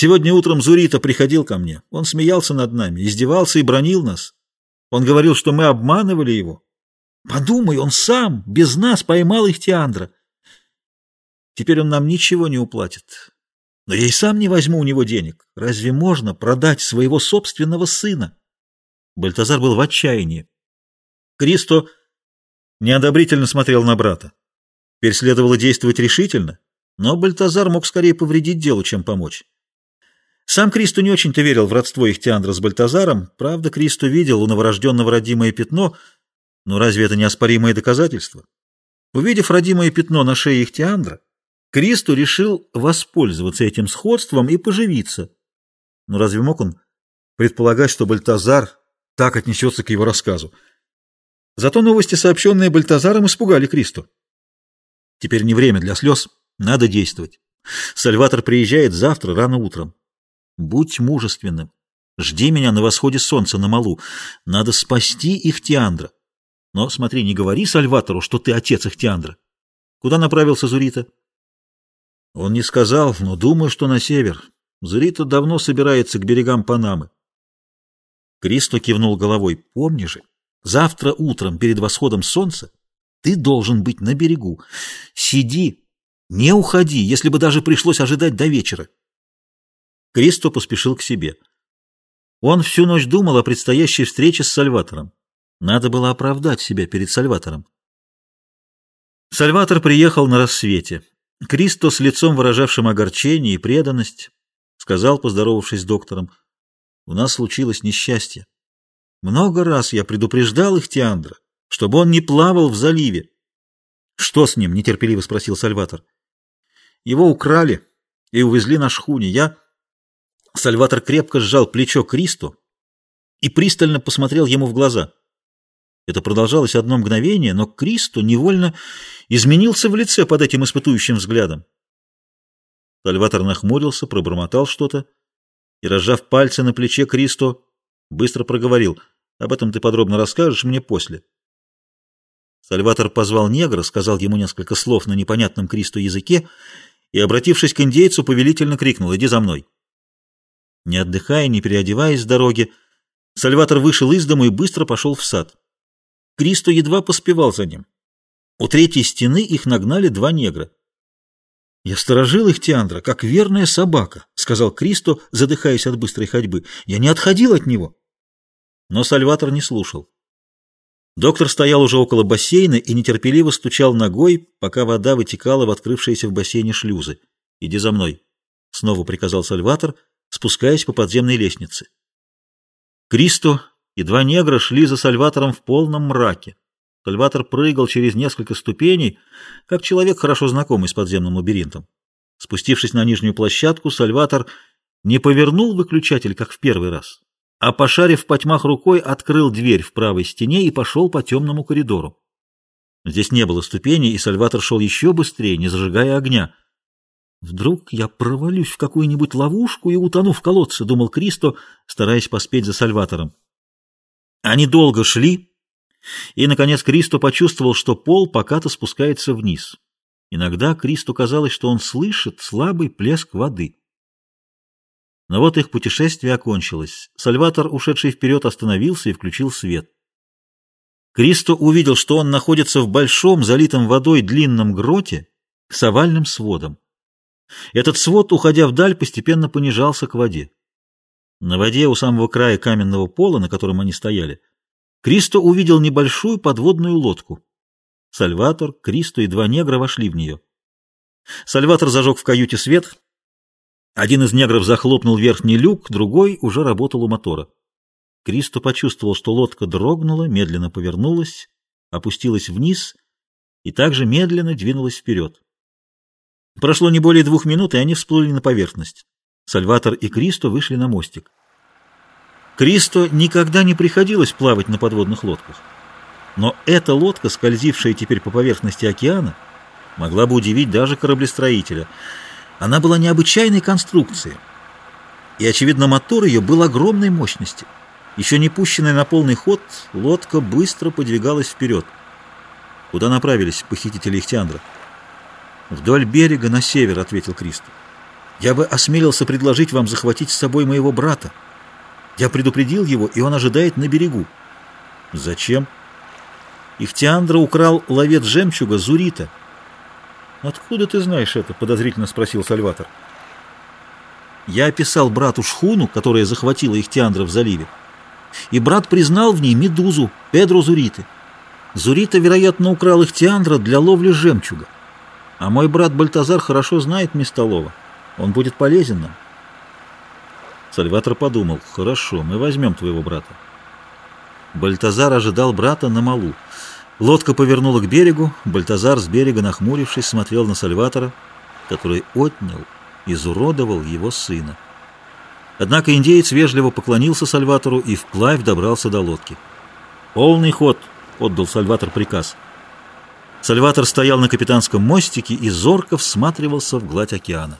Сегодня утром Зурита приходил ко мне. Он смеялся над нами, издевался и бронил нас. Он говорил, что мы обманывали его. Подумай, он сам, без нас, поймал их Тиандра. Теперь он нам ничего не уплатит. Но я и сам не возьму у него денег. Разве можно продать своего собственного сына? Бальтазар был в отчаянии. Кристо неодобрительно смотрел на брата. Теперь следовало действовать решительно, но Бальтазар мог скорее повредить делу, чем помочь. Сам Кристо не очень-то верил в родство их Тиандра с Бальтазаром. Правда, Кристо видел у новорожденного родимое пятно, но разве это неоспоримое доказательство? Увидев родимое пятно на шее их Тиандра, Кристо решил воспользоваться этим сходством и поживиться. Но разве мог он предполагать, что Бальтазар так отнесется к его рассказу? Зато новости, сообщенные Бальтазаром, испугали Кристо. Теперь не время для слез, надо действовать. Сальватор приезжает завтра рано утром. Будь мужественным. Жди меня на восходе солнца на малу. Надо спасти их Тиандра. Но смотри, не говори Сальватору, что ты отец их Тиандра. Куда направился Зурита? Он не сказал, но думаю, что на север. Зурита давно собирается к берегам Панамы. Кристо кивнул головой. Помни же, Завтра утром перед восходом солнца ты должен быть на берегу. Сиди, не уходи, если бы даже пришлось ожидать до вечера. Кристо поспешил к себе. Он всю ночь думал о предстоящей встрече с Сальватором. Надо было оправдать себя перед Сальватором. Сальватор приехал на рассвете. Кристо с лицом, выражавшим огорчение и преданность, сказал, поздоровавшись с доктором, «У нас случилось несчастье. Много раз я предупреждал их Тиандра, чтобы он не плавал в заливе. — Что с ним? — нетерпеливо спросил Сальватор. — Его украли и увезли на шхуне. Я... Сальватор крепко сжал плечо Кристо и пристально посмотрел ему в глаза. Это продолжалось одно мгновение, но Кристо невольно изменился в лице под этим испытующим взглядом. Сальватор нахмурился, пробормотал что-то и, разжав пальцы на плече Кристо, Быстро проговорил. Об этом ты подробно расскажешь мне после. Сальватор позвал негра, сказал ему несколько слов на непонятном Кристу языке и, обратившись к индейцу, повелительно крикнул «Иди за мной!». Не отдыхая, не переодеваясь с дороги, Сальватор вышел из дому и быстро пошел в сад. Кристо едва поспевал за ним. У третьей стены их нагнали два негра. «Я сторожил их, Тиандра, как верная собака», — сказал Кристо, задыхаясь от быстрой ходьбы. «Я не отходил от него». Но Сальватор не слушал. Доктор стоял уже около бассейна и нетерпеливо стучал ногой, пока вода вытекала в открывшиеся в бассейне шлюзы. «Иди за мной», — снова приказал Сальватор, спускаясь по подземной лестнице. Кристо и два негра шли за Сальватором в полном мраке. Сальватор прыгал через несколько ступеней, как человек, хорошо знакомый с подземным лабиринтом. Спустившись на нижнюю площадку, Сальватор не повернул выключатель, как в первый раз, а, пошарив по тьмах рукой, открыл дверь в правой стене и пошел по темному коридору. Здесь не было ступеней, и Сальватор шел еще быстрее, не зажигая огня. «Вдруг я провалюсь в какую-нибудь ловушку и утону в колодце», — думал Кристо, стараясь поспеть за Сальватором. Они долго шли, и, наконец, Кристо почувствовал, что пол покато спускается вниз. Иногда Кристу казалось, что он слышит слабый плеск воды. Но вот их путешествие окончилось. Сальватор, ушедший вперед, остановился и включил свет. Кристо увидел, что он находится в большом, залитом водой длинном гроте с овальным сводом. Этот свод, уходя вдаль, постепенно понижался к воде. На воде у самого края каменного пола, на котором они стояли, Кристо увидел небольшую подводную лодку. Сальватор, Кристо и два негра вошли в нее. Сальватор зажег в каюте свет. Один из негров захлопнул верхний люк, другой уже работал у мотора. Кристо почувствовал, что лодка дрогнула, медленно повернулась, опустилась вниз и также медленно двинулась вперед. Прошло не более двух минут, и они всплыли на поверхность. Сальватор и Кристо вышли на мостик. Кристо никогда не приходилось плавать на подводных лодках. Но эта лодка, скользившая теперь по поверхности океана, могла бы удивить даже кораблестроителя. Она была необычайной конструкции, и, очевидно, мотор ее был огромной мощности. Еще не пущенная на полный ход, лодка быстро подвигалась вперед. Куда направились похитители Ихтиандра? «Вдоль берега на север», — ответил Кристо. Я бы осмелился предложить вам захватить с собой моего брата. Я предупредил его, и он ожидает на берегу. Зачем? Ихтиандра украл ловец жемчуга Зурита. Откуда ты знаешь это? Подозрительно спросил Сальватор. Я описал брату шхуну, которая захватила Ихтиандра в заливе. И брат признал в ней медузу, Педро Зуриты. Зурита, вероятно, украл Ихтиандра для ловли жемчуга. А мой брат Бальтазар хорошо знает место лова. Он будет полезен нам. Сальватор подумал, хорошо, мы возьмем твоего брата. Бальтазар ожидал брата на малу. Лодка повернула к берегу, Бальтазар с берега, нахмурившись, смотрел на Сальватора, который отнял, изуродовал его сына. Однако индеец вежливо поклонился Сальватору и вплавь добрался до лодки. «Полный ход!» — отдал Сальватор приказ. Сальватор стоял на капитанском мостике и зорко всматривался в гладь океана.